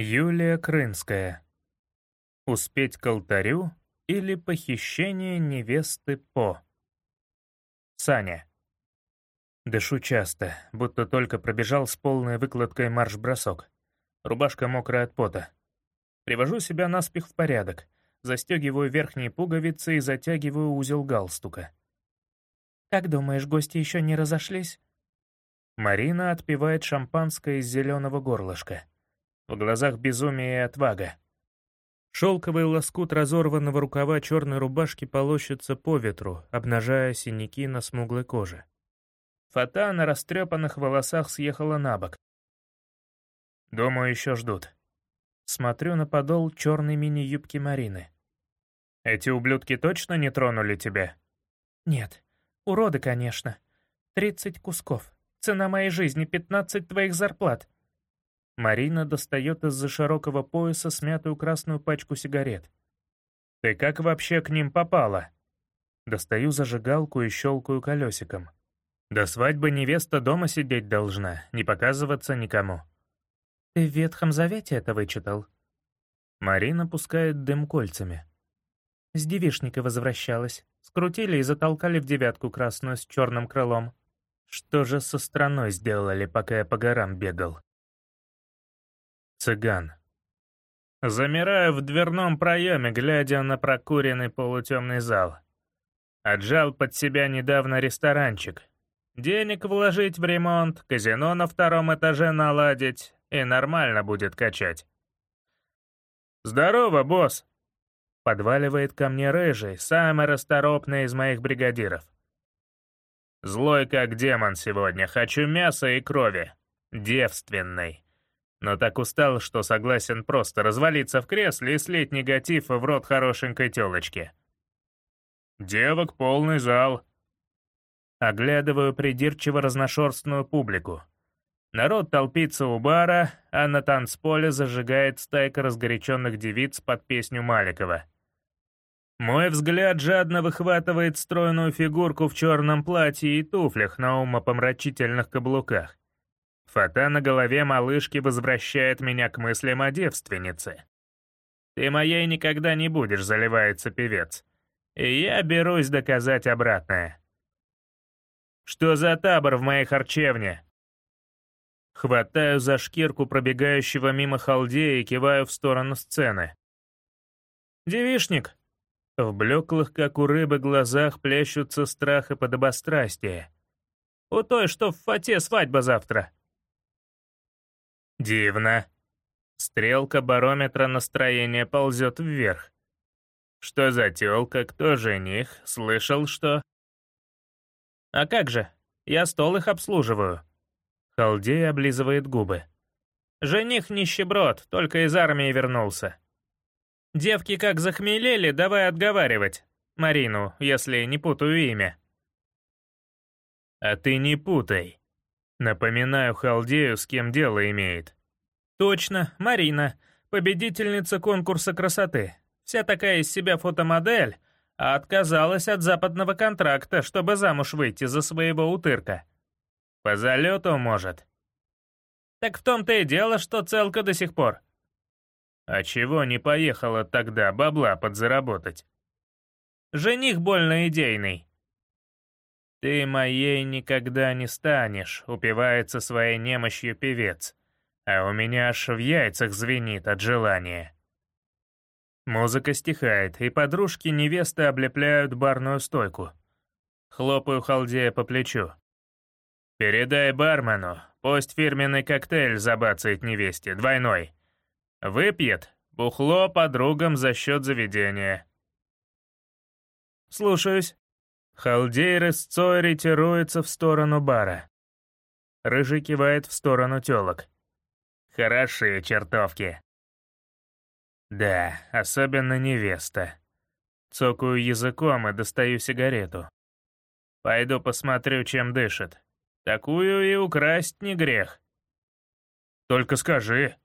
Юлия Крынская. Успеть к алтарю или похищение невесты По. Саня. Дышу часто, будто только пробежал с полной выкладкой марш-бросок. Рубашка мокрая от пота. Привожу себя наспех в порядок, застегиваю верхние пуговицы и затягиваю узел галстука. «Как думаешь, гости еще не разошлись?» Марина отпивает шампанское из зеленого горлышка. В глазах безумие и отвага. Шелковый лоскут разорванного рукава черной рубашки полощется по ветру, обнажая синяки на смуглой коже. Фата на растрепанных волосах съехала на бок. Думаю, еще ждут. Смотрю на подол черной мини-юбки Марины. «Эти ублюдки точно не тронули тебя?» «Нет. Уроды, конечно. Тридцать кусков. Цена моей жизни — пятнадцать твоих зарплат. Марина достает из-за широкого пояса смятую красную пачку сигарет. «Ты как вообще к ним попала?» Достаю зажигалку и щелкаю колесиком. До свадьбы невеста дома сидеть должна, не показываться никому. «Ты в Ветхом Завете это вычитал?» Марина пускает дым кольцами. С девишника возвращалась. Скрутили и затолкали в девятку красную с черным крылом. Что же со страной сделали, пока я по горам бегал? Цыган. Замираю в дверном проеме, глядя на прокуренный полутемный зал. Отжал под себя недавно ресторанчик. Денег вложить в ремонт, казино на втором этаже наладить, и нормально будет качать. «Здорово, босс!» Подваливает ко мне рыжий, самый расторопный из моих бригадиров. Злой как демон сегодня, хочу мяса и крови. Девственной но так устал, что согласен просто развалиться в кресле и слить негатив в рот хорошенькой тёлочки. «Девок полный зал». Оглядываю придирчиво разношерстную публику. Народ толпится у бара, а на танцполе зажигает стайка разгоряченных девиц под песню Маликова. Мой взгляд жадно выхватывает стройную фигурку в черном платье и туфлях на умопомрачительных каблуках. Фата на голове малышки возвращает меня к мыслям о девственнице. «Ты моей никогда не будешь», — заливается певец. И я берусь доказать обратное. «Что за табор в моей харчевне?» Хватаю за шкирку пробегающего мимо халдея и киваю в сторону сцены. «Девишник!» В блеклых, как у рыбы, глазах плещутся страх и подобострастие. «У той, что в фате свадьба завтра!» Дивно. Стрелка барометра настроения ползет вверх. Что за тёлка, кто жених, слышал, что... А как же, я стол их обслуживаю. Халдей облизывает губы. Жених нищеброд, только из армии вернулся. Девки как захмелели, давай отговаривать. Марину, если не путаю имя. А ты не путай. Напоминаю Халдею, с кем дело имеет. Точно, Марина, победительница конкурса красоты. Вся такая из себя фотомодель, а отказалась от западного контракта, чтобы замуж выйти за своего утырка. По залету, может. Так в том-то и дело, что целка до сих пор. А чего не поехала тогда бабла подзаработать? Жених больно идейный. «Ты моей никогда не станешь», — упивается своей немощью певец. А у меня аж в яйцах звенит от желания. Музыка стихает, и подружки невесты облепляют барную стойку. Хлопаю халдея по плечу. «Передай бармену, пусть фирменный коктейль забацает невесте, двойной. Выпьет, бухло подругам за счет заведения». «Слушаюсь». Халдей рысцой ретируется в сторону бара. Рыжий кивает в сторону тёлок. Хорошие чертовки. Да, особенно невеста. Цокаю языком и достаю сигарету. Пойду посмотрю, чем дышит. Такую и украсть не грех. Только скажи.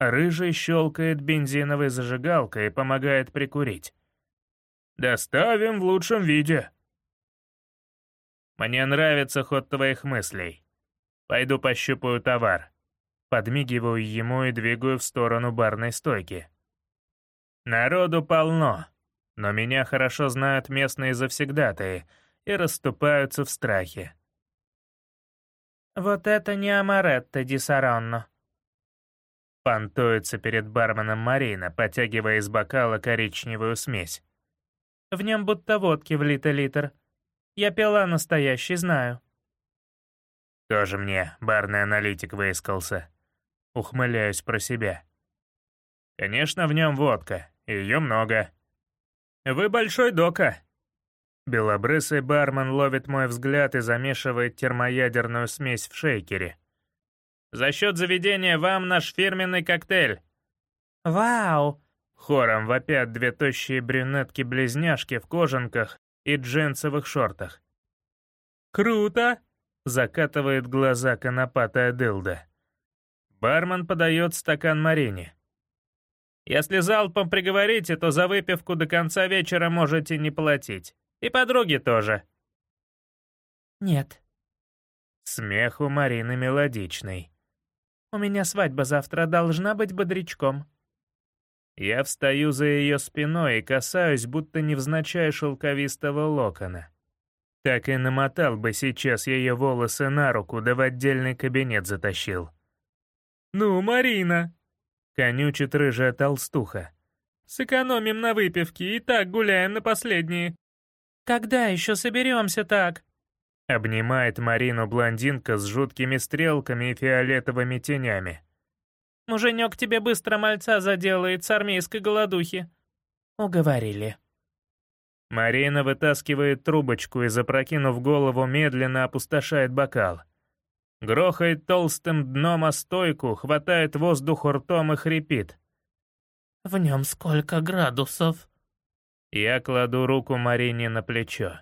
Рыжий щелкает бензиновой зажигалкой и помогает прикурить. «Доставим в лучшем виде». «Мне нравится ход твоих мыслей. Пойду пощупаю товар». Подмигиваю ему и двигаю в сторону барной стойки. Народу полно, но меня хорошо знают местные завсегдатые и расступаются в страхе. «Вот это не амаретто ди Саранно», Понтуется перед барменом Марина, потягивая из бокала коричневую смесь. «В нем будто водки влито литр. Я пила настоящий, знаю». Тоже мне барный аналитик выискался. Ухмыляюсь про себя. Конечно, в нем водка, ее много. Вы большой дока. Белобрысый бармен ловит мой взгляд и замешивает термоядерную смесь в шейкере. За счет заведения вам наш фирменный коктейль». «Вау!» Хором вопят две тощие брюнетки-близняшки в кожанках и джинсовых шортах. «Круто!» — закатывает глаза конопатая дылда. Бармен подает стакан Марине. «Если залпом приговорите, то за выпивку до конца вечера можете не платить. И подруги тоже». «Нет». Смех у Марины мелодичный. У меня свадьба завтра должна быть бодрячком». Я встаю за ее спиной и касаюсь, будто невзначай шелковистого локона. Так и намотал бы сейчас ее волосы на руку, да в отдельный кабинет затащил. «Ну, Марина!» — конючит рыжая толстуха. «Сэкономим на выпивке и так гуляем на последние». «Когда еще соберемся так?» Обнимает Марину блондинка с жуткими стрелками и фиолетовыми тенями. «Муженек тебе быстро мальца заделает с армейской голодухи». «Уговорили». Марина вытаскивает трубочку и, запрокинув голову, медленно опустошает бокал. Грохает толстым дном о стойку, хватает воздух ртом и хрипит. «В нем сколько градусов?» Я кладу руку Марине на плечо.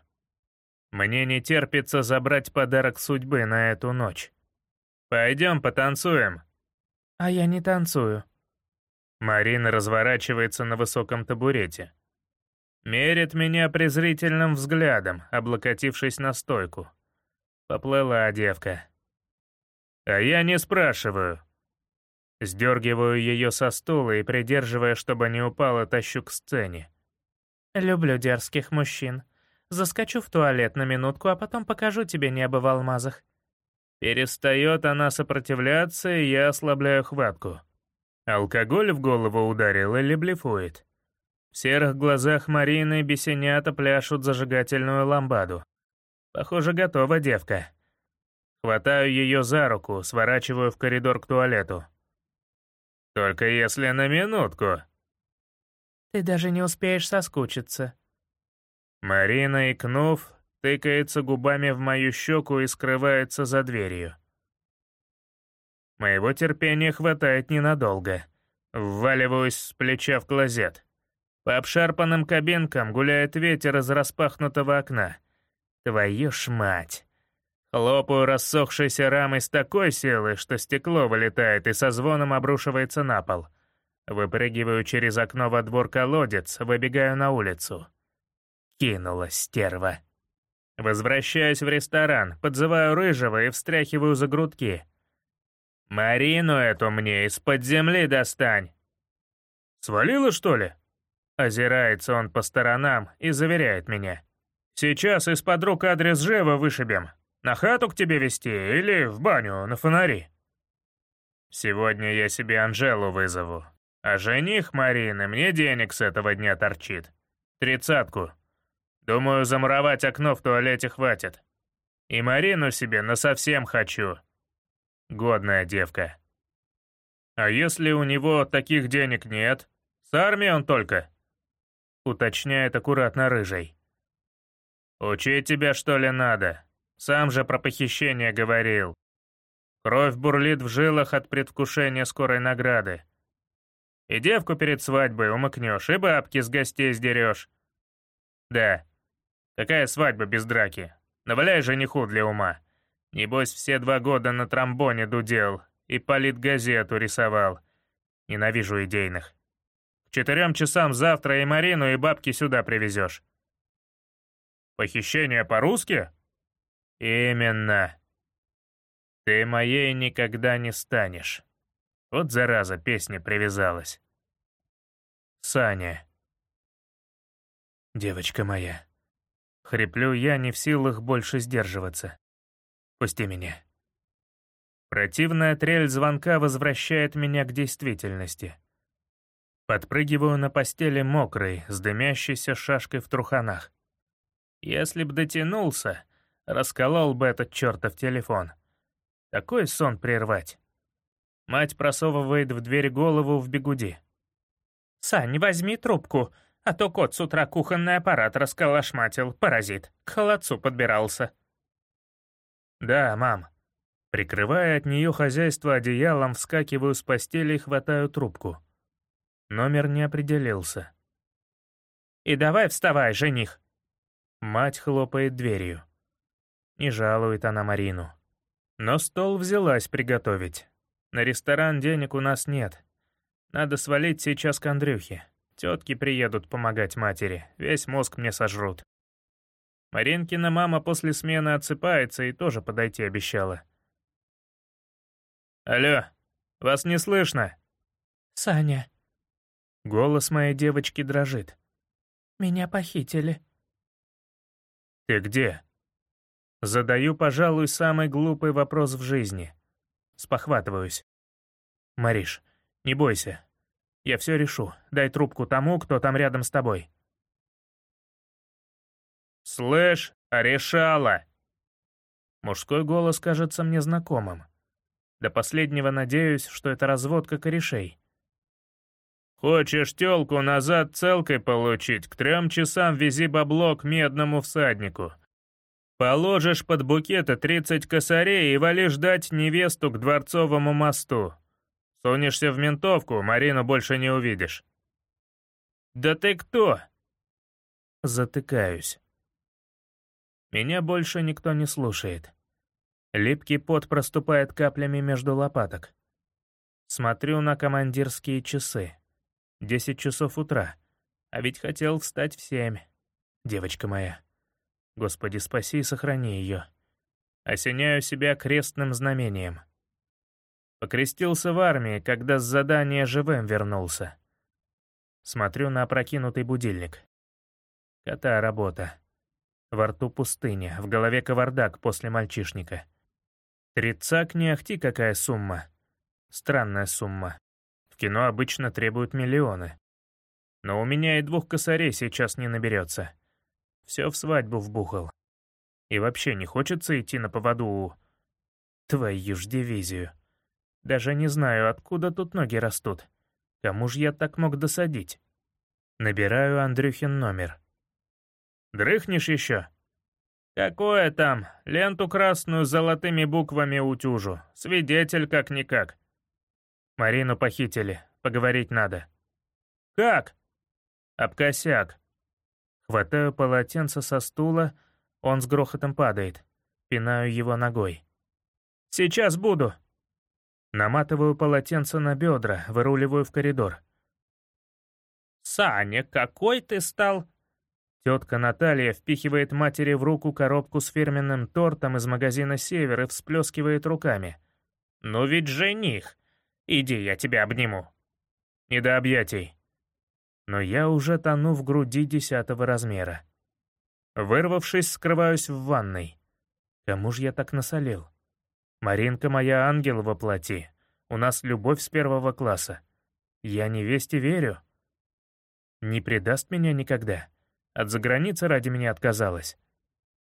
Мне не терпится забрать подарок судьбы на эту ночь. Пойдем потанцуем. А я не танцую. Марина разворачивается на высоком табурете. Мерит меня презрительным взглядом, облокотившись на стойку. Поплыла девка. А я не спрашиваю. Сдергиваю ее со стула и, придерживая, чтобы не упала, тащу к сцене. Люблю дерзких мужчин. Заскочу в туалет на минутку, а потом покажу тебе небо в алмазах». Перестает она сопротивляться, и я ослабляю хватку. Алкоголь в голову ударил или блефует? В серых глазах Марины бесенята пляшут зажигательную ламбаду. Похоже, готова девка. Хватаю ее за руку, сворачиваю в коридор к туалету. «Только если на минутку». «Ты даже не успеешь соскучиться», Марина, икнув, тыкается губами в мою щеку и скрывается за дверью. Моего терпения хватает ненадолго. Вваливаюсь с плеча в клозет. По обшарпанным кабинкам гуляет ветер из распахнутого окна. Твою ж мать! Хлопаю рассохшейся рамой с такой силой, что стекло вылетает и со звоном обрушивается на пол. Выпрыгиваю через окно во двор колодец, выбегаю на улицу. Кинула стерва. Возвращаюсь в ресторан, подзываю Рыжего и встряхиваю за грудки. «Марину эту мне из-под земли достань!» «Свалила, что ли?» Озирается он по сторонам и заверяет меня. «Сейчас из-под рук адрес Жева вышибем. На хату к тебе везти или в баню на фонари?» «Сегодня я себе Анжелу вызову, а жених Марины мне денег с этого дня торчит. Тридцатку. Думаю, замуровать окно в туалете хватит. И Марину себе насовсем хочу. Годная девка. А если у него таких денег нет? С армией он только? Уточняет аккуратно рыжий. Учить тебя, что ли, надо? Сам же про похищение говорил. Кровь бурлит в жилах от предвкушения скорой награды. И девку перед свадьбой умыкнешь, и бабки с гостей сдерешь. Да, Какая свадьба без драки? Наваляй жениху для ума. Небось, все два года на тромбоне дудел и политгазету рисовал. Ненавижу идейных. К четырем часам завтра и Марину, и бабки сюда привезешь. Похищение по-русски? Именно. Ты моей никогда не станешь. Вот зараза, песня привязалась. Саня. Девочка моя. Хриплю я, не в силах больше сдерживаться. Пусти меня. Противная трель звонка возвращает меня к действительности. Подпрыгиваю на постели мокрой, с дымящейся шашкой в труханах. Если б дотянулся, расколол бы этот чертов телефон. Такой сон прервать. Мать просовывает в дверь голову в бегуди. «Сань, возьми трубку, а то кот с утра кухонный аппарат расколошматил, паразит, к холодцу подбирался». «Да, мам». Прикрывая от нее хозяйство одеялом, вскакиваю с постели и хватаю трубку. Номер не определился. «И давай вставай, жених!» Мать хлопает дверью. Не жалует она Марину. Но стол взялась приготовить. На ресторан денег у нас нет. Надо свалить сейчас к Андрюхе. Тетки приедут помогать матери, весь мозг мне сожрут. Маринкина мама после смены отсыпается и тоже подойти обещала. «Алло, вас не слышно?» «Саня». Голос моей девочки дрожит. «Меня похитили». «Ты где?» Задаю, пожалуй, самый глупый вопрос в жизни. Спохватываюсь. «Мариш, не бойся. Я все решу. Дай трубку тому, кто там рядом с тобой». «Слышь, решала!» Мужской голос кажется мне знакомым. До последнего надеюсь, что это разводка корешей. «Хочешь тёлку назад целкой получить, к трем часам вези бабло к медному всаднику. Положишь под букеты 30 косарей и вали ждать невесту к Дворцовому мосту. Сунешься в ментовку, Марину больше не увидишь». «Да ты кто?» Затыкаюсь. Меня больше никто не слушает. Липкий пот проступает каплями между лопаток. Смотрю на командирские часы. Десять часов утра. А ведь хотел встать в семь. Девочка моя. Господи, спаси и сохрани ее. Осеняю себя крестным знамением. Покрестился в армии, когда с задания живым вернулся. Смотрю на опрокинутый будильник. Кота работа. Во рту пустыня, в голове кавардак после мальчишника. Тридцак не ахти какая сумма. Странная сумма. В кино обычно требуют миллионы. Но у меня и двух косарей сейчас не наберется. Все в свадьбу вбухал. И вообще не хочется идти на поводу у... Твою ж дивизию. Даже не знаю, откуда тут ноги растут. Кому ж я так мог досадить? Набираю Андрюхин номер. «Дрыхнешь еще?» «Какое там? Ленту красную с золотыми буквами утюжу. Свидетель как-никак». Марину похитили. Поговорить надо. «Как?» «Об косяк. Хватаю полотенце со стула, он с грохотом падает. Пинаю его ногой. «Сейчас буду!» Наматываю полотенце на бедра, выруливаю в коридор. «Саня, какой ты стал?» Тетка Наталья впихивает матери в руку коробку с фирменным тортом из магазина «Север» и всплескивает руками. «Ну ведь жених! Иди, я тебя обниму!» «Не до объятий!» но я уже тону в груди десятого размера. Вырвавшись, скрываюсь в ванной. Кому ж я так насолил? Маринка моя ангел во плоти. У нас любовь с первого класса. Я невесте верю. Не предаст меня никогда. От заграницы ради меня отказалась.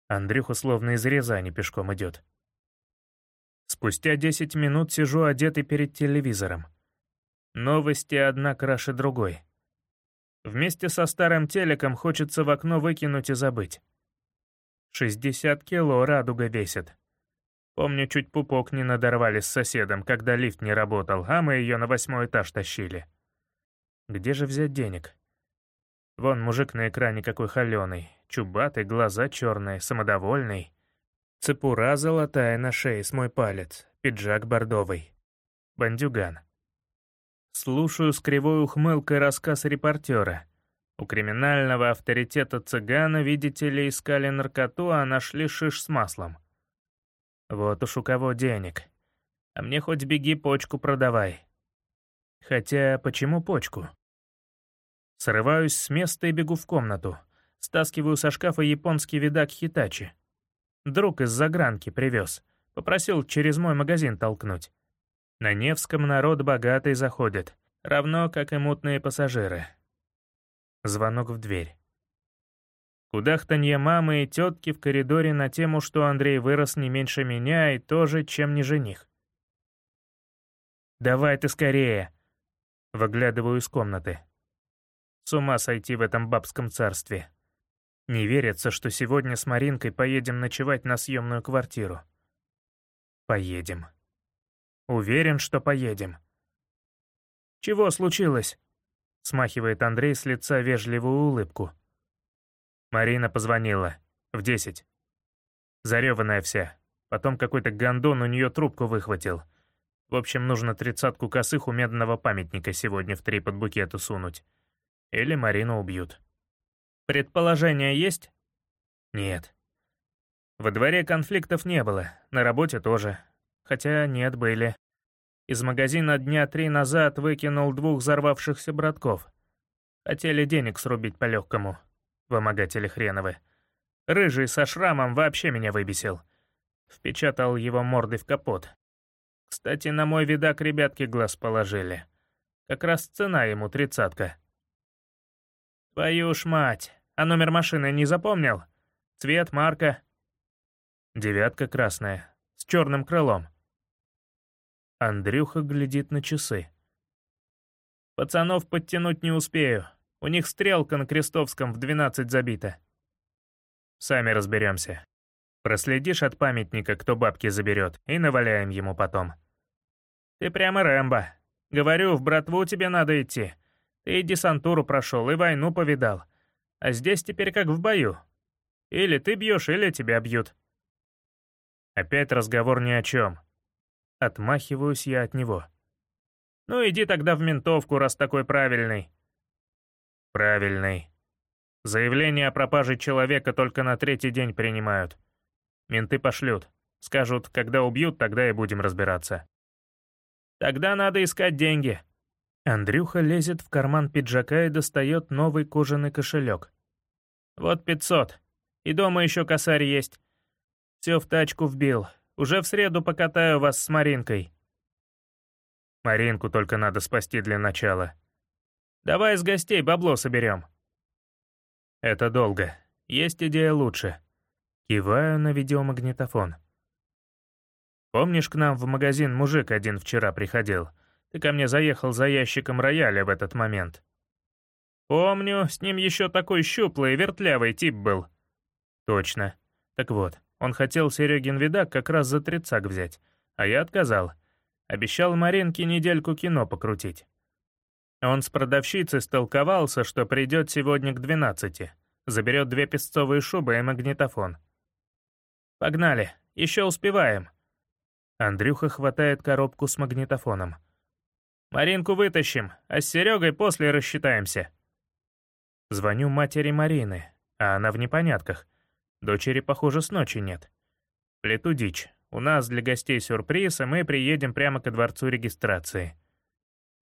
Андрюха словно из Рязани пешком идет. Спустя десять минут сижу одетый перед телевизором. Новости одна краше другой. Вместе со старым телеком хочется в окно выкинуть и забыть. 60 кило радуга весит. Помню, чуть пупок не надорвали с соседом, когда лифт не работал, а мы ее на восьмой этаж тащили. Где же взять денег? Вон мужик на экране какой холеный, чубатый, глаза черные, самодовольный. Цепура золотая на шее с мой палец, пиджак бордовый. Бандюган. Слушаю с кривой ухмылкой рассказ репортера. У криминального авторитета цыгана, видите ли, искали наркоту, а нашли шиш с маслом. Вот уж у кого денег. А мне хоть беги почку продавай. Хотя почему почку? Срываюсь с места и бегу в комнату. Стаскиваю со шкафа японский видак Хитачи. Друг из загранки привез. Попросил через мой магазин толкнуть. На Невском народ богатый заходит, равно как и мутные пассажиры. Звонок в дверь. Кудахтанье мамы и тетки в коридоре на тему, что Андрей вырос не меньше меня и тоже, чем не жених. «Давай ты скорее!» Выглядываю из комнаты. С ума сойти в этом бабском царстве. Не верится, что сегодня с Маринкой поедем ночевать на съемную квартиру. Поедем. Уверен, что поедем. «Чего случилось?» — смахивает Андрей с лица вежливую улыбку. Марина позвонила. В десять. Зареванная вся. Потом какой-то гондон у нее трубку выхватил. В общем, нужно тридцатку косых у медного памятника сегодня в три под букету сунуть. Или Марину убьют. Предположения есть? Нет. Во дворе конфликтов не было, на работе тоже. Хотя нет, были. Из магазина дня три назад выкинул двух взорвавшихся братков. Хотели денег срубить по-легкому. Вымогатели хреновы. Рыжий со шрамом вообще меня выбесил. Впечатал его мордой в капот. Кстати, на мой видак ребятки глаз положили. Как раз цена ему тридцатка. «Твою ж мать! А номер машины не запомнил? Цвет, марка?» «Девятка красная, с черным крылом». Андрюха глядит на часы. «Пацанов подтянуть не успею. У них стрелка на Крестовском в 12 забита». «Сами разберемся. Проследишь от памятника, кто бабки заберет, и наваляем ему потом». «Ты прямо Рэмбо. Говорю, в братву тебе надо идти. Ты и десантуру прошел, и войну повидал. А здесь теперь как в бою. Или ты бьешь, или тебя бьют. Опять разговор ни о чем. Отмахиваюсь я от него. Ну иди тогда в ментовку, раз такой правильный. Правильный. Заявление о пропаже человека только на третий день принимают. Менты пошлют. Скажут, когда убьют, тогда и будем разбираться. Тогда надо искать деньги. Андрюха лезет в карман пиджака и достает новый кожаный кошелек. «Вот пятьсот. И дома еще косарь есть. Все в тачку вбил. Уже в среду покатаю вас с Маринкой». Маринку только надо спасти для начала. Давай с гостей бабло соберем. Это долго. Есть идея лучше. Киваю на видеомагнитофон. Помнишь, к нам в магазин мужик один вчера приходил? Ты ко мне заехал за ящиком рояля в этот момент. Помню, с ним еще такой щуплый вертлявый тип был. Точно. Так вот, он хотел Серегин видак как раз за тридцак взять, а я отказал. Обещал Маринке недельку кино покрутить. Он с продавщицей столковался, что придет сегодня к двенадцати, заберет две песцовые шубы и магнитофон. «Погнали, еще успеваем». Андрюха хватает коробку с магнитофоном. Маринку вытащим, а с Серегой после рассчитаемся». Звоню матери Марины, а она в непонятках. Дочери, похоже, с ночи нет. Плету дичь. У нас для гостей сюрприз, и мы приедем прямо ко дворцу регистрации.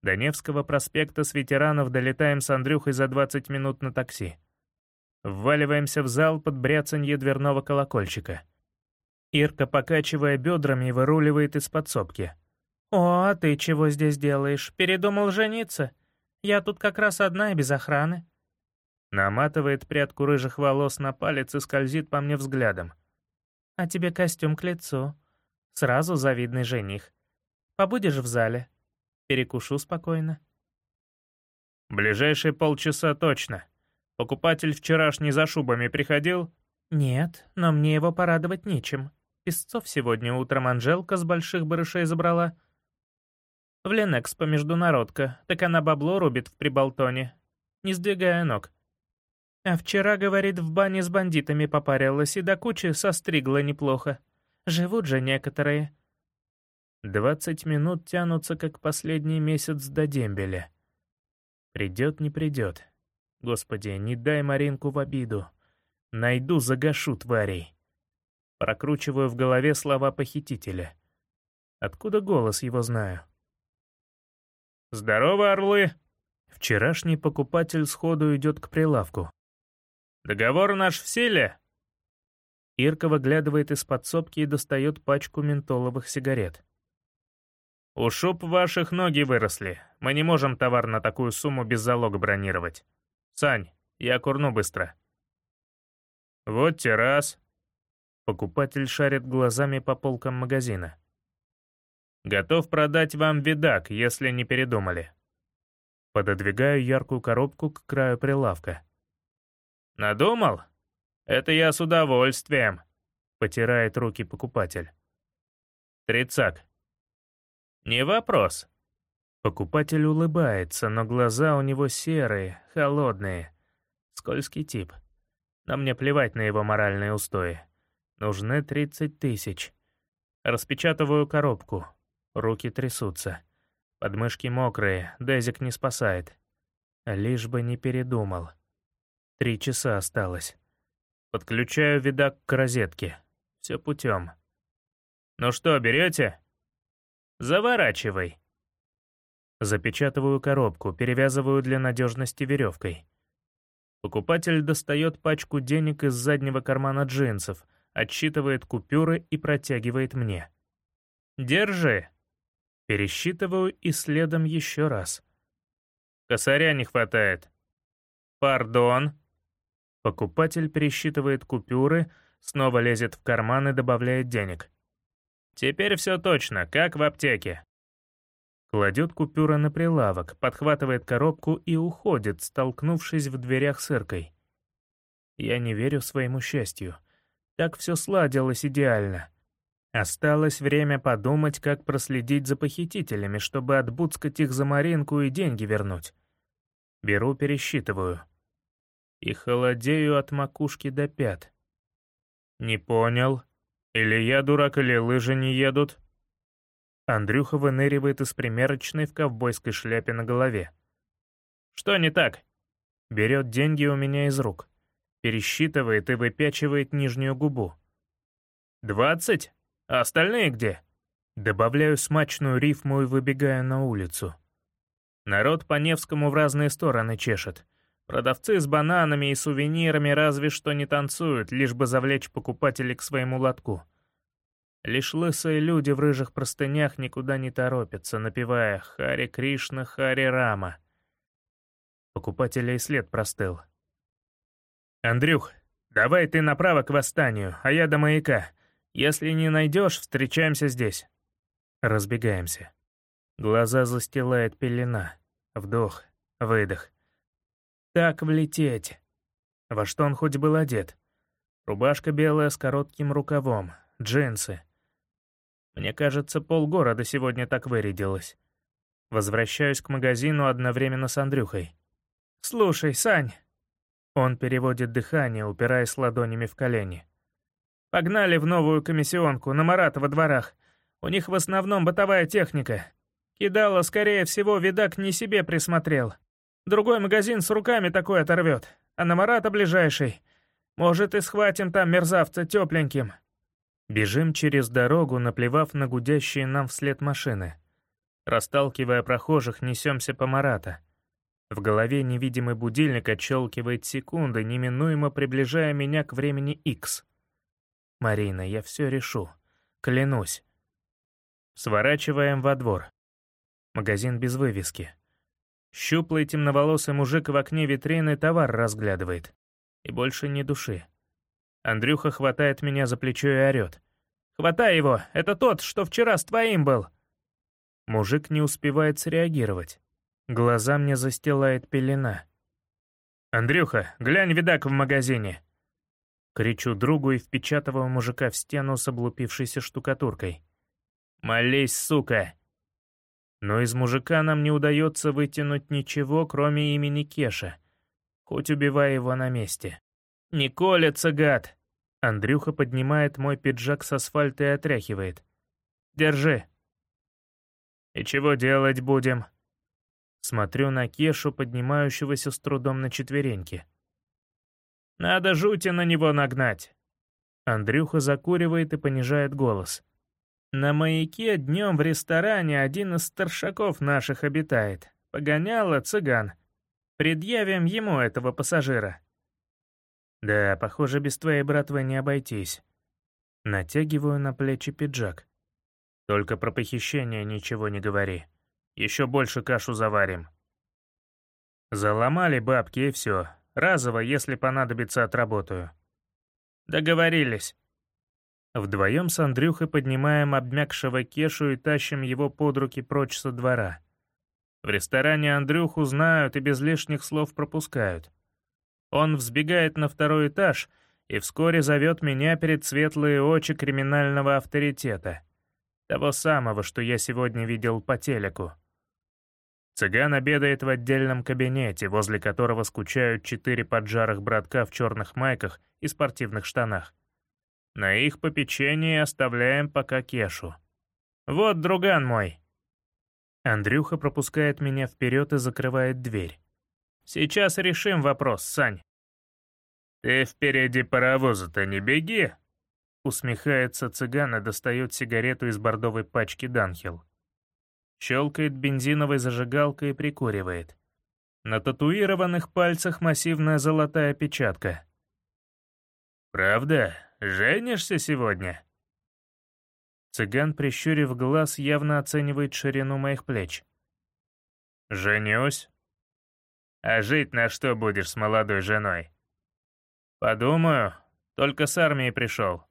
До Невского проспекта с ветеранов долетаем с Андрюхой за 20 минут на такси. Вваливаемся в зал под бряцанье дверного колокольчика. Ирка, покачивая бедрами, выруливает из подсобки. «О, а ты чего здесь делаешь? Передумал жениться? Я тут как раз одна и без охраны». Наматывает прядку рыжих волос на палец и скользит по мне взглядом. «А тебе костюм к лицу. Сразу завидный жених. Побудешь в зале? Перекушу спокойно». «Ближайшие полчаса точно. Покупатель вчерашний за шубами приходил?» «Нет, но мне его порадовать нечем. Песцов сегодня утром Анжелка с больших барышей забрала. В Ленэкспо международка, так она бабло рубит в Прибалтоне, не сдвигая ног. А вчера, говорит, в бане с бандитами попарилась и до кучи состригла неплохо. Живут же некоторые. Двадцать минут тянутся, как последний месяц до дембеля. Придет, не придет. Господи, не дай Маринку в обиду. Найду, загашу тварей. Прокручиваю в голове слова похитителя. Откуда голос его знаю? «Здорово, орлы!» Вчерашний покупатель сходу идет к прилавку. «Договор наш в силе?» Ирка выглядывает из подсобки и достает пачку ментоловых сигарет. «У шуб ваших ноги выросли. Мы не можем товар на такую сумму без залога бронировать. Сань, я курну быстро». «Вот те раз». Покупатель шарит глазами по полкам магазина. «Готов продать вам видак, если не передумали». Пододвигаю яркую коробку к краю прилавка. «Надумал? Это я с удовольствием», — потирает руки покупатель. «Тридцак». «Не вопрос». Покупатель улыбается, но глаза у него серые, холодные. Скользкий тип. Но мне плевать на его моральные устои. Нужны 30 тысяч. Распечатываю коробку. Руки трясутся. Подмышки мокрые, Дезик не спасает. Лишь бы не передумал. Три часа осталось. Подключаю видак к розетке. Все путем. «Ну что, берете?» «Заворачивай». Запечатываю коробку, перевязываю для надежности веревкой. Покупатель достает пачку денег из заднего кармана джинсов, отсчитывает купюры и протягивает мне. «Держи». Пересчитываю и следом еще раз. «Косаря не хватает». «Пардон». Покупатель пересчитывает купюры, снова лезет в карман и добавляет денег. «Теперь все точно, как в аптеке». Кладет купюры на прилавок, подхватывает коробку и уходит, столкнувшись в дверях с Иркой. Я не верю своему счастью. Так все сладилось идеально. Осталось время подумать, как проследить за похитителями, чтобы отбуцкать их за Маринку и деньги вернуть. Беру, пересчитываю. И холодею от макушки до пят. «Не понял. Или я дурак, или лыжи не едут?» Андрюха выныривает из примерочной в ковбойской шляпе на голове. «Что не так?» Берет деньги у меня из рук. Пересчитывает и выпячивает нижнюю губу. «Двадцать?» А остальные где?» Добавляю смачную рифму и выбегаю на улицу. Народ по Невскому в разные стороны чешет. Продавцы с бананами и сувенирами разве что не танцуют, лишь бы завлечь покупателей к своему лотку. Лишь лысые люди в рыжих простынях никуда не торопятся, напевая «Хари Кришна, Хари Рама». Покупателя и след простыл. «Андрюх, давай ты направо к восстанию, а я до маяка. Если не найдешь, встречаемся здесь. Разбегаемся. Глаза застилает пелена. Вдох, выдох. Так влететь. Во что он хоть был одет? Рубашка белая с коротким рукавом, джинсы. Мне кажется, полгорода сегодня так вырядилось. Возвращаюсь к магазину одновременно с Андрюхой. «Слушай, Сань!» Он переводит дыхание, упираясь ладонями в колени. Погнали в новую комиссионку, на Марата во дворах. У них в основном бытовая техника. Кидала, скорее всего, видак не себе присмотрел. Другой магазин с руками такой оторвет, а на Марата ближайший. Может, и схватим там мерзавца тепленьким. Бежим через дорогу, наплевав на гудящие нам вслед машины. Расталкивая прохожих, несемся по Марата. В голове невидимый будильник отщелкивает секунды, неминуемо приближая меня к времени X. Марина, я все решу. Клянусь. Сворачиваем во двор. Магазин без вывески. Щуплый темноволосый мужик в окне витрины товар разглядывает. И больше ни души. Андрюха хватает меня за плечо и орёт. «Хватай его! Это тот, что вчера с твоим был!» Мужик не успевает среагировать. Глаза мне застилает пелена. «Андрюха, глянь видак в магазине!» Кричу другу и впечатываю мужика в стену с облупившейся штукатуркой. «Молись, сука!» Но из мужика нам не удается вытянуть ничего, кроме имени Кеша. Хоть убивай его на месте. «Не колется, гад!» Андрюха поднимает мой пиджак с асфальта и отряхивает. «Держи!» «И чего делать будем?» Смотрю на Кешу, поднимающегося с трудом на четвереньки. Надо жути на него нагнать. Андрюха закуривает и понижает голос. На маяке днем в ресторане один из старшаков наших обитает. Погоняло цыган. Предъявим ему этого пассажира. Да, похоже, без твоей братвы не обойтись. Натягиваю на плечи пиджак. Только про похищение ничего не говори. Еще больше кашу заварим. Заломали бабки и все. Разово, если понадобится, отработаю. Договорились. Вдвоем с Андрюхой поднимаем обмякшего Кешу и тащим его под руки прочь со двора. В ресторане Андрюху знают и без лишних слов пропускают. Он взбегает на второй этаж и вскоре зовет меня перед светлые очи криминального авторитета. Того самого, что я сегодня видел по телеку. Цыган обедает в отдельном кабинете, возле которого скучают четыре поджарых братка в черных майках и спортивных штанах. На их попечении оставляем пока Кешу. «Вот, друган мой!» Андрюха пропускает меня вперед и закрывает дверь. «Сейчас решим вопрос, Сань». «Ты впереди паровоза-то не беги!» Усмехается цыган и достает сигарету из бордовой пачки Данхил. Щелкает бензиновой зажигалкой и прикуривает. На татуированных пальцах массивная золотая печатка. «Правда? Женишься сегодня?» Цыган, прищурив глаз, явно оценивает ширину моих плеч. «Женюсь? А жить на что будешь с молодой женой?» «Подумаю. Только с армии пришел».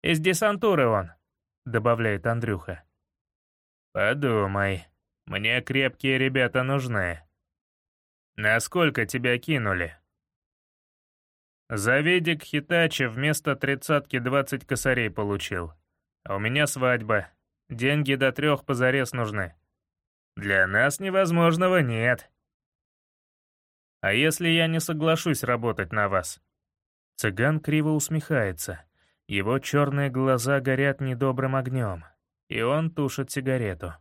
«Из десантуры он», — добавляет Андрюха. «Подумай. Мне крепкие ребята нужны. Насколько тебя кинули?» За видик Хитачи вместо тридцатки двадцать косарей получил. А у меня свадьба. Деньги до трех позарез нужны. Для нас невозможного нет. А если я не соглашусь работать на вас? Цыган криво усмехается. Его черные глаза горят недобрым огнем и он тушит сигарету.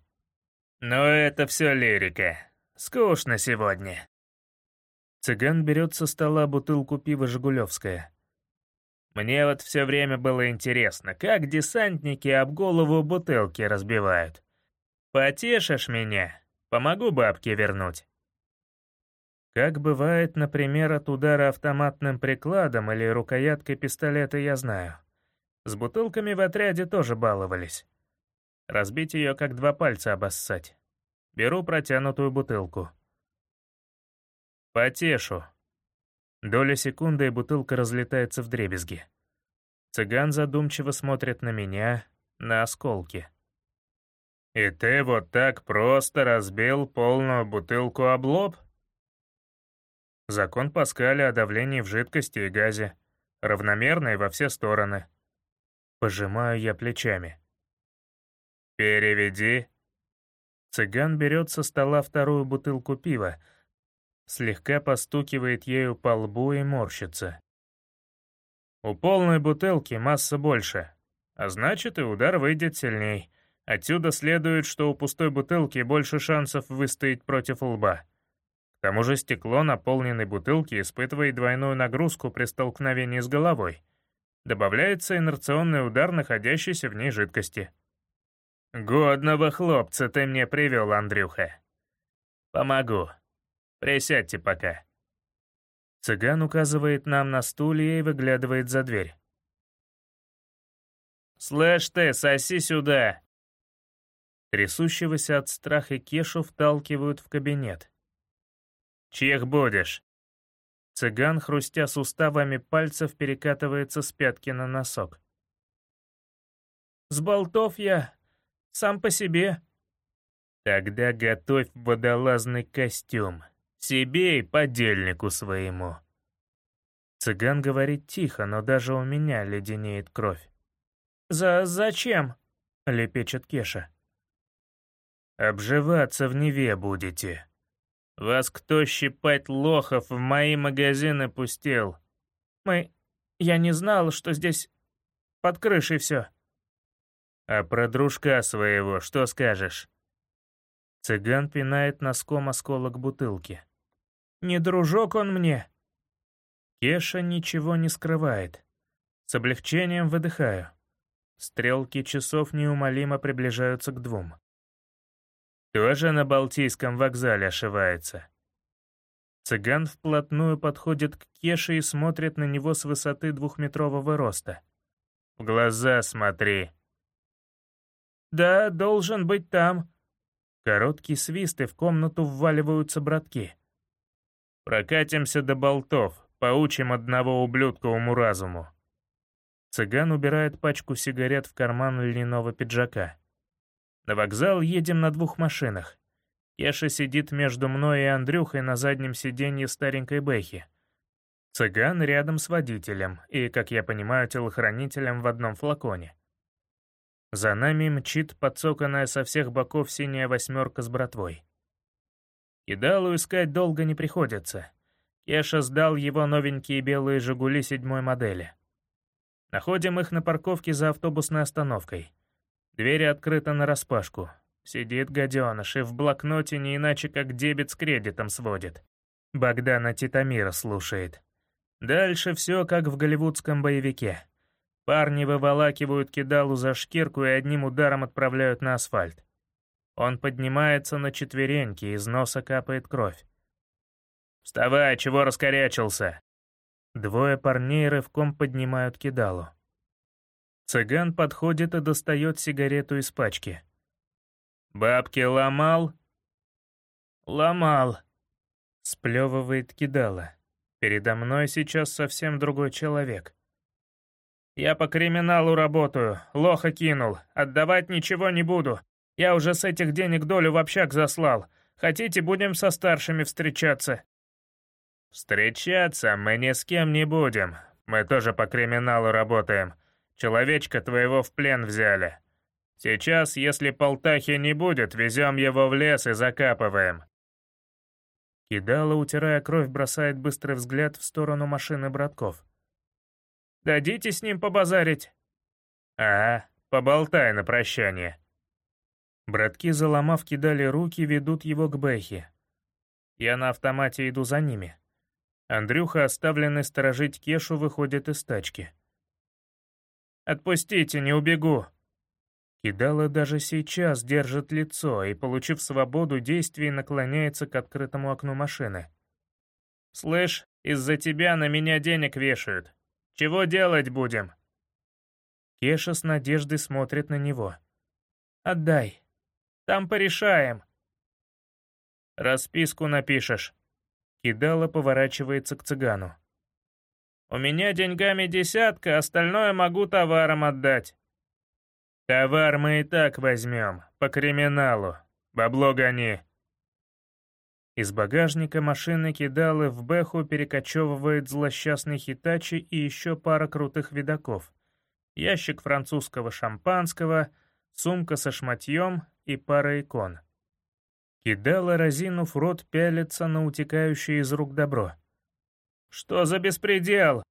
«Но это все лирика. Скучно сегодня». Цыган берет со стола бутылку пива «Жигулевское». «Мне вот все время было интересно, как десантники об голову бутылки разбивают. Потешишь меня? Помогу бабке вернуть». Как бывает, например, от удара автоматным прикладом или рукояткой пистолета, я знаю. С бутылками в отряде тоже баловались. Разбить ее, как два пальца обоссать. Беру протянутую бутылку. Потешу. Доля секунды, и бутылка разлетается в дребезги. Цыган задумчиво смотрит на меня, на осколки. «И ты вот так просто разбил полную бутылку об лоб?» Закон Паскаля о давлении в жидкости и газе. Равномерный во все стороны. Пожимаю я плечами. «Переведи». Цыган берет со стола вторую бутылку пива, слегка постукивает ею по лбу и морщится. У полной бутылки масса больше, а значит и удар выйдет сильней. Отсюда следует, что у пустой бутылки больше шансов выстоять против лба. К тому же стекло наполненной бутылки испытывает двойную нагрузку при столкновении с головой. Добавляется инерционный удар находящейся в ней жидкости. «Годного хлопца ты мне привел, Андрюха. Помогу. Присядьте пока». Цыган указывает нам на стулья и выглядывает за дверь. «Слышь ты, соси сюда!» Трясущегося от страха Кешу вталкивают в кабинет. «Чьих будешь?» Цыган, хрустя суставами пальцев, перекатывается с пятки на носок. «С болтов я, сам по себе». «Тогда готовь водолазный костюм. Себе и подельнику своему». Цыган говорит тихо, но даже у меня леденеет кровь. «За зачем?» — лепечет Кеша. «Обживаться в Неве будете. Вас кто щипать лохов в мои магазины пустил?» «Мы... Я не знал, что здесь под крышей все». А про дружка своего что скажешь?» Цыган пинает носком осколок бутылки. «Не дружок он мне!» Кеша ничего не скрывает. С облегчением выдыхаю. Стрелки часов неумолимо приближаются к двум. Тоже на Балтийском вокзале ошивается. Цыган вплотную подходит к Кеше и смотрит на него с высоты двухметрового роста. «В глаза смотри!» «Да, должен быть там». Короткий свист, и в комнату вваливаются братки. «Прокатимся до болтов, поучим одного ублюдка уму-разуму». Цыган убирает пачку сигарет в карман льняного пиджака. На вокзал едем на двух машинах. Кеша сидит между мной и Андрюхой на заднем сиденье старенькой Бэхи. Цыган рядом с водителем и, как я понимаю, телохранителем в одном флаконе. За нами мчит подсоканная со всех боков синяя восьмерка с братвой. Кидалу искать долго не приходится. Кеша сдал его новенькие белые «Жигули» седьмой модели. Находим их на парковке за автобусной остановкой. Двери открыты нараспашку. Сидит гаденыш и в блокноте не иначе как дебет с кредитом сводит. Богдана Титамира слушает. Дальше все как в голливудском боевике. Парни выволакивают кидалу за шкирку и одним ударом отправляют на асфальт. Он поднимается на четвереньки, из носа капает кровь. «Вставай, чего раскорячился?» Двое парней рывком поднимают кидалу. Цыган подходит и достает сигарету из пачки. «Бабки ломал?» «Ломал», — сплевывает кидала. «Передо мной сейчас совсем другой человек». «Я по криминалу работаю, лоха кинул, отдавать ничего не буду. Я уже с этих денег долю в общак заслал. Хотите, будем со старшими встречаться?» «Встречаться мы ни с кем не будем. Мы тоже по криминалу работаем. Человечка твоего в плен взяли. Сейчас, если полтахи не будет, везем его в лес и закапываем». Кидала, утирая кровь, бросает быстрый взгляд в сторону машины братков. «Дадите с ним побазарить?» «А, поболтай на прощание». Братки, заломав, кидали руки, ведут его к Бэхе. Я на автомате иду за ними. Андрюха, оставленный сторожить Кешу, выходит из тачки. «Отпустите, не убегу!» Кидала даже сейчас держит лицо и, получив свободу действий, наклоняется к открытому окну машины. «Слышь, из-за тебя на меня денег вешают. Чего делать будем?» Кеша с надеждой смотрит на него. «Отдай. Там порешаем». «Расписку напишешь», Кидала поворачивается к цыгану. «У меня деньгами десятка, остальное могу товаром отдать». «Товар мы и так возьмем, по криминалу. Бабло гони». Из багажника машины Кидалы в Бэху перекочевывает злосчастный Хитачи и еще пара крутых видаков. Ящик французского шампанского, сумка со шматьем и пара икон. Кидала, разинув рот, пялится на утекающее из рук добро. «Что за беспредел?»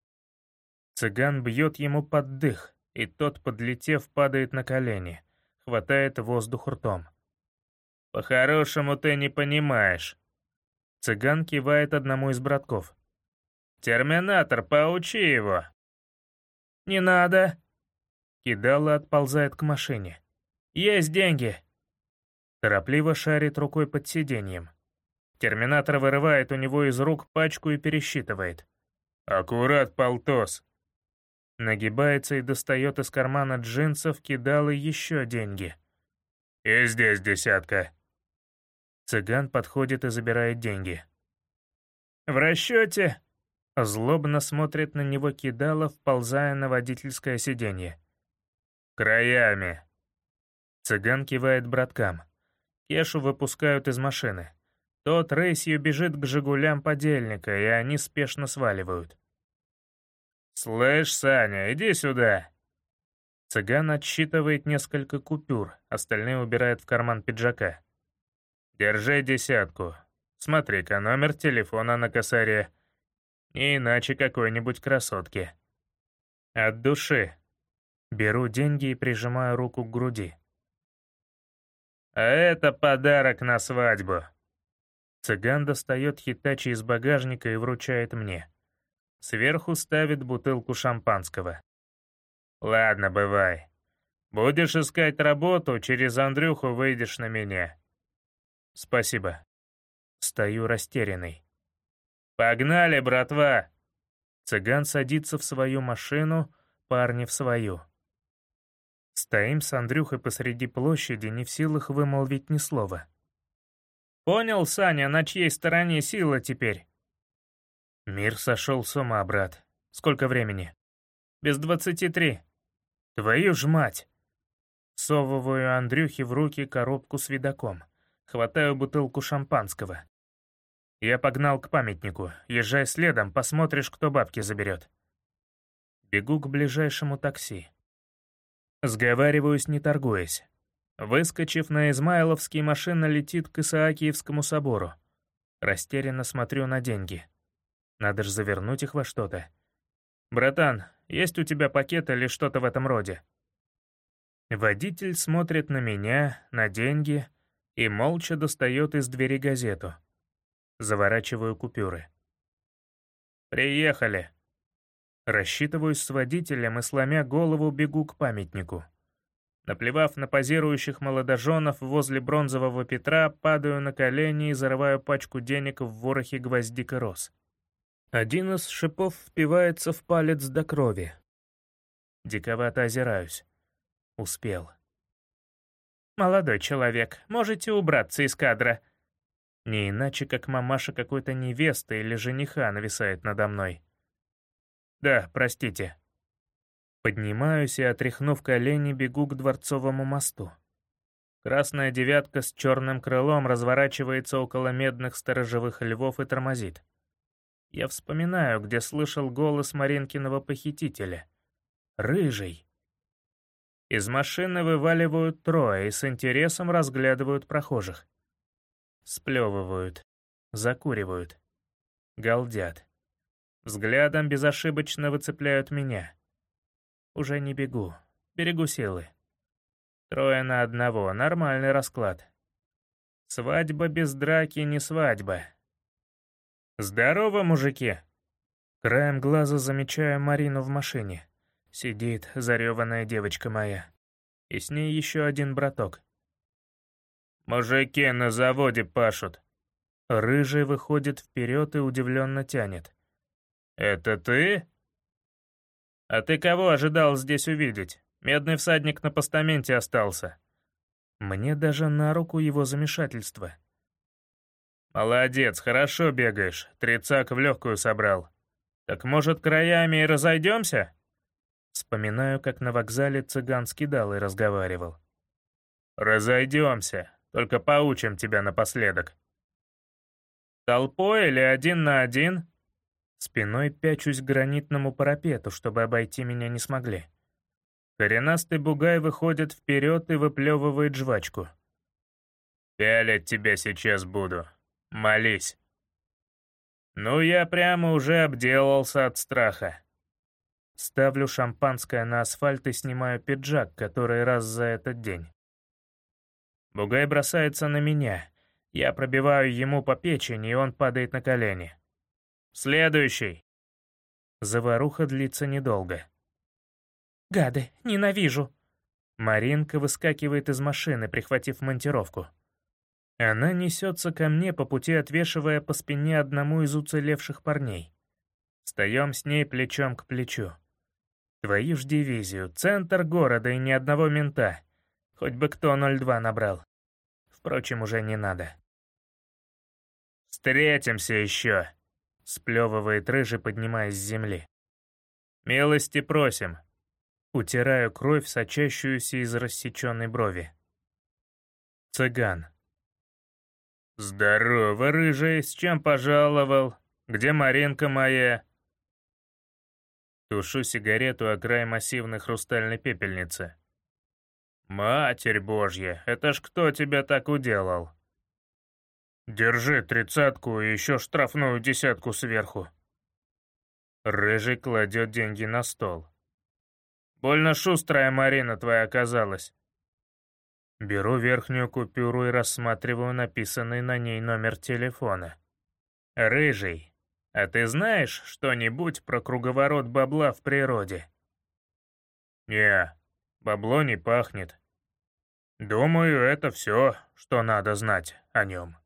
Цыган бьет ему под дых, и тот, подлетев, падает на колени, хватает воздух ртом. «По-хорошему ты не понимаешь». Цыган кивает одному из братков. «Терминатор, поучи его!» «Не надо!» Кидала отползает к машине. «Есть деньги!» Торопливо шарит рукой под сиденьем. Терминатор вырывает у него из рук пачку и пересчитывает. «Аккурат, полтос!» Нагибается и достает из кармана джинсов, кидал и еще деньги. «И здесь десятка». Цыган подходит и забирает деньги. «В расчете?» Злобно смотрит на него кидало, вползая на водительское сиденье. «Краями». Цыган кивает браткам. Кешу выпускают из машины. Тот рейсью бежит к «Жигулям» подельника, и они спешно сваливают. «Слышь, Саня, иди сюда!» Цыган отсчитывает несколько купюр, остальные убирает в карман пиджака. «Держи десятку. Смотри-ка, номер телефона на косаре. Не иначе какой-нибудь красотки. От души. Беру деньги и прижимаю руку к груди. А это подарок на свадьбу. Цыган достает хитачи из багажника и вручает мне. Сверху ставит бутылку шампанского. Ладно, бывай. Будешь искать работу, через Андрюху выйдешь на меня. Спасибо. Стою растерянный. Погнали, братва! Цыган садится в свою машину, парни в свою. Стоим с Андрюхой посреди площади, не в силах вымолвить ни слова. «Понял, Саня, на чьей стороне сила теперь?» «Мир сошел с ума, брат. Сколько времени?» «Без двадцати три». «Твою ж мать!» Совываю Андрюхе в руки коробку с видоком. Хватаю бутылку шампанского. Я погнал к памятнику. Езжай следом, посмотришь, кто бабки заберет. Бегу к ближайшему такси. Сговариваюсь, не торгуясь. Выскочив на Измайловский, машина летит к Исаакиевскому собору. Растерянно смотрю на деньги. Надо же завернуть их во что-то. «Братан, есть у тебя пакет или что-то в этом роде?» Водитель смотрит на меня, на деньги и молча достает из двери газету. Заворачиваю купюры. «Приехали!» Рассчитываюсь с водителем и, сломя голову, бегу к памятнику. Наплевав на позирующих молодоженов возле бронзового Петра, падаю на колени и зарываю пачку денег в ворохе гвоздик и роз. Один из шипов впивается в палец до крови. Диковато озираюсь. Успел. «Молодой человек, можете убраться из кадра?» Не иначе, как мамаша какой-то невесты или жениха нависает надо мной. «Да, простите». Поднимаюсь и, отряхнув колени, бегу к Дворцовому мосту. Красная девятка с черным крылом разворачивается около медных сторожевых львов и тормозит. Я вспоминаю, где слышал голос Маринкиного похитителя. «Рыжий». Из машины вываливают трое и с интересом разглядывают прохожих. Сплевывают, закуривают, галдят. Взглядом безошибочно выцепляют меня. Уже не бегу, берегу силы. Трое на одного, нормальный расклад. Свадьба без драки не свадьба. «Здорово, мужики!» Краем глаза замечаю Марину в машине. Сидит зареванная девочка моя. И с ней еще один браток. «Мужики на заводе пашут». Рыжий выходит вперед и удивленно тянет. «Это ты?» «А ты кого ожидал здесь увидеть? Медный всадник на постаменте остался». Мне даже на руку его замешательство. «Молодец, хорошо бегаешь, трицак в легкую собрал. Так может, краями и разойдемся?» Вспоминаю, как на вокзале цыган скидал и разговаривал. «Разойдемся, только поучим тебя напоследок». «Толпой или один на один?» Спиной пячусь к гранитному парапету, чтобы обойти меня не смогли. Коренастый бугай выходит вперед и выплевывает жвачку. «Пялить тебя сейчас буду. Молись». Ну, я прямо уже обделался от страха. Ставлю шампанское на асфальт и снимаю пиджак, который раз за этот день. Бугай бросается на меня. Я пробиваю ему по печени, и он падает на колени. «Следующий!» Заваруха длится недолго. «Гады, ненавижу!» Маринка выскакивает из машины, прихватив монтировку. Она несется ко мне, по пути отвешивая по спине одному из уцелевших парней. Встаем с ней плечом к плечу. Твою ж дивизию, центр города и ни одного мента. Хоть бы кто 02 набрал. Впрочем, уже не надо. «Встретимся еще!» — сплевывает рыжий, поднимаясь с земли. «Милости просим!» Утираю кровь, сочащуюся из рассеченной брови. Цыган. «Здорово, рыжий, с чем пожаловал? Где Маринка моя?» Тушу сигарету о край массивной хрустальной пепельницы. «Матерь Божья, это ж кто тебя так уделал?» «Держи тридцатку и еще штрафную десятку сверху». Рыжий кладет деньги на стол. «Больно шустрая Марина твоя оказалась». Беру верхнюю купюру и рассматриваю написанный на ней номер телефона. «Рыжий, а ты знаешь что-нибудь про круговорот бабла в природе?» «Не, бабло не пахнет. Думаю, это все, что надо знать о нем.